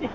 你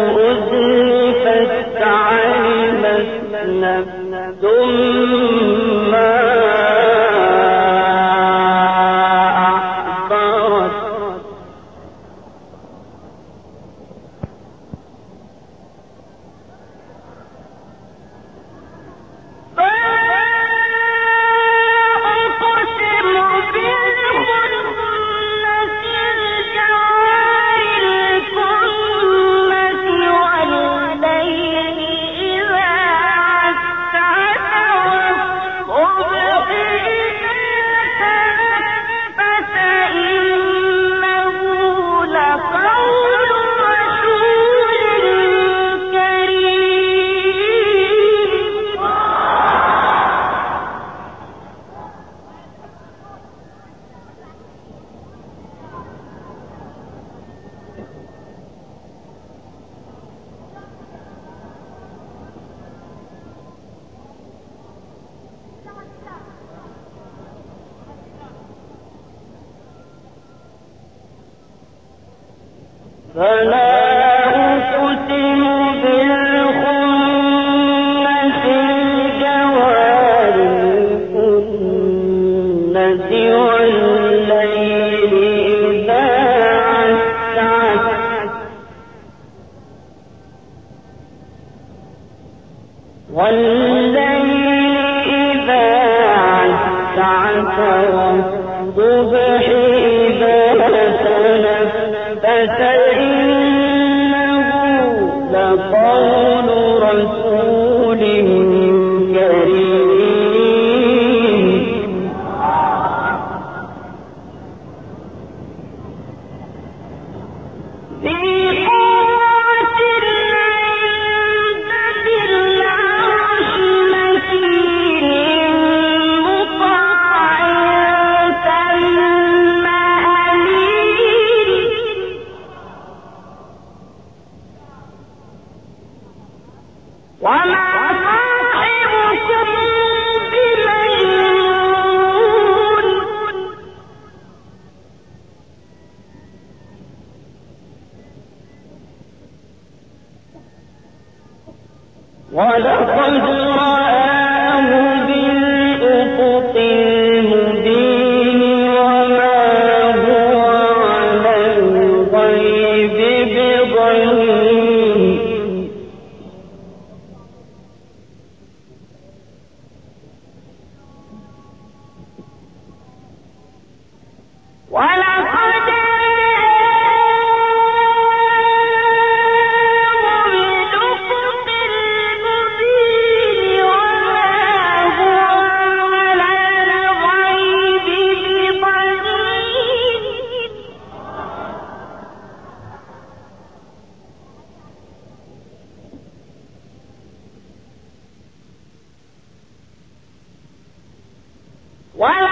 والصبح إذا تنفس ولقد رأى While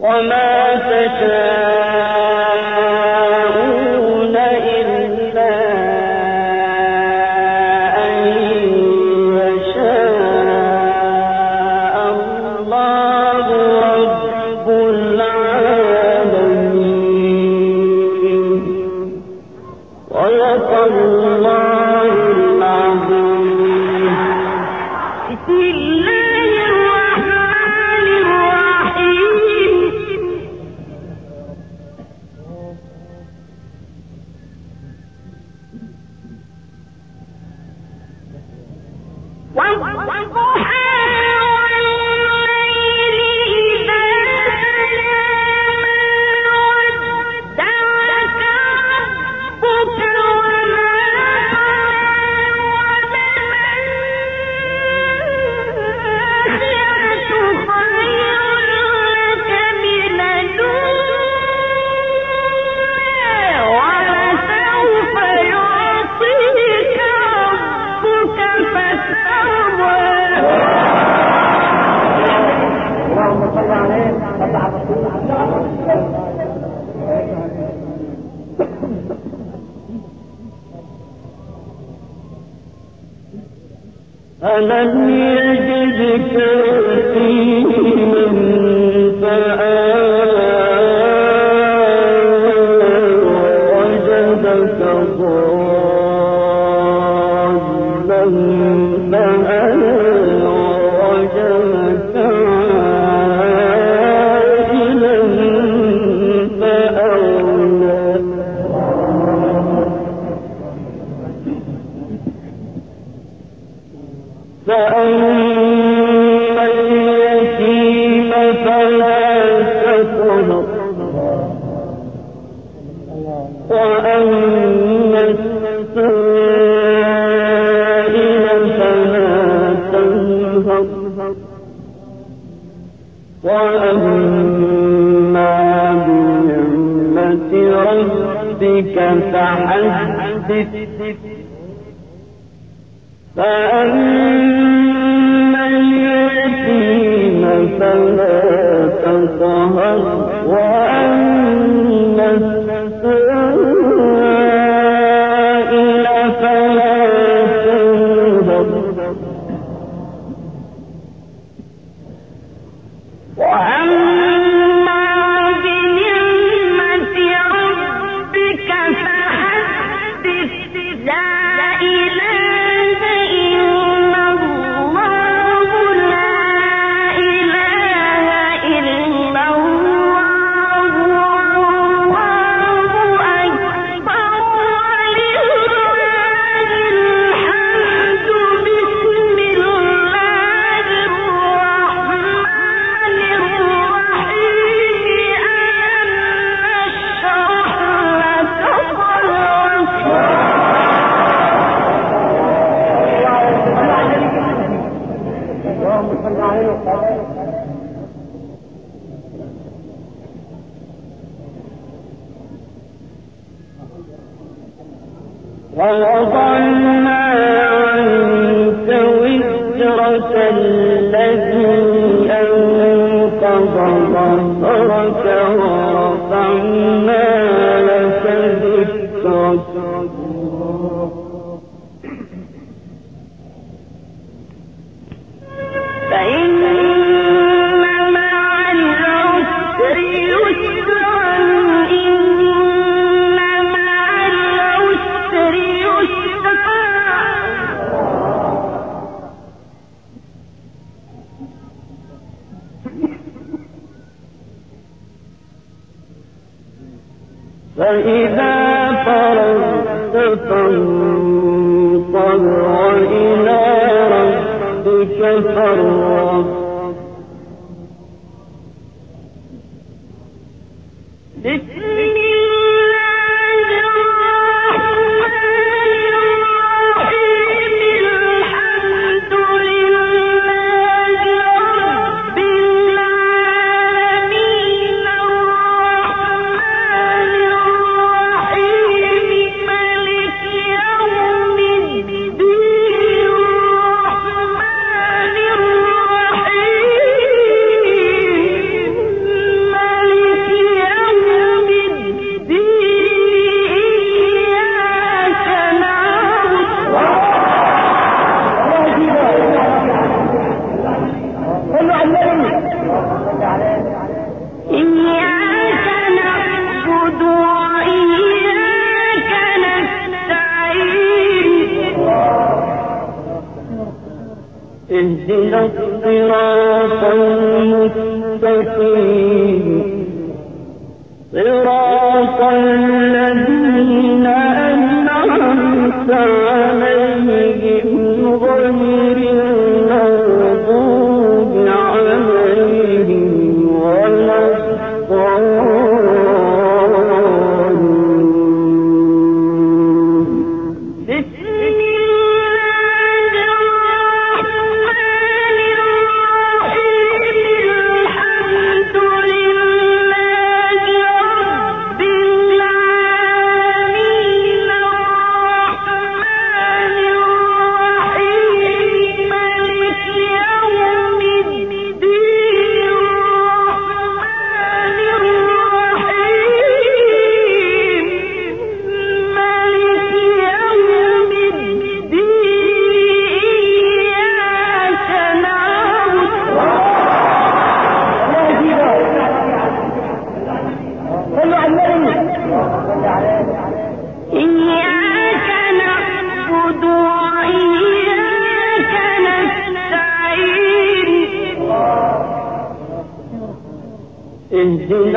وما تشاء I'm. فحدث فأما اليتيم فلا تقهر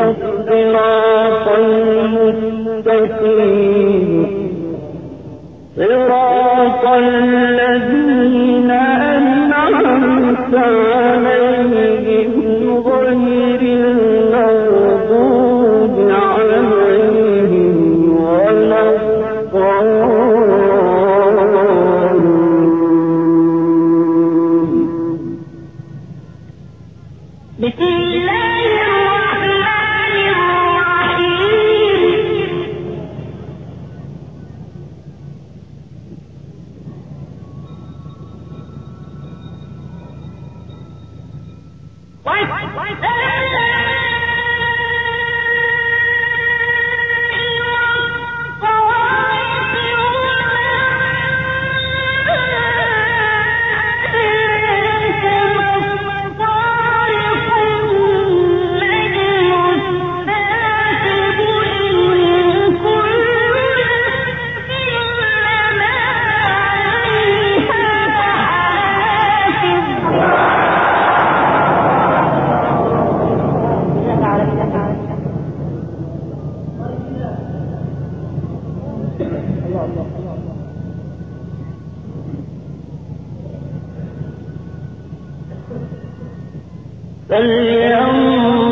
Thank you. فلينظر